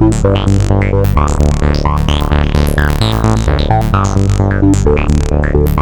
Thank you.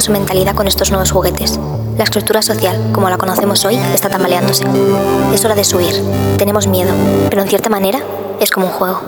Su mentalidad con estos nuevos juguetes. La estructura social, como la conocemos hoy, está tambaleándose. Es hora de subir. Tenemos miedo, pero en cierta manera es como un juego.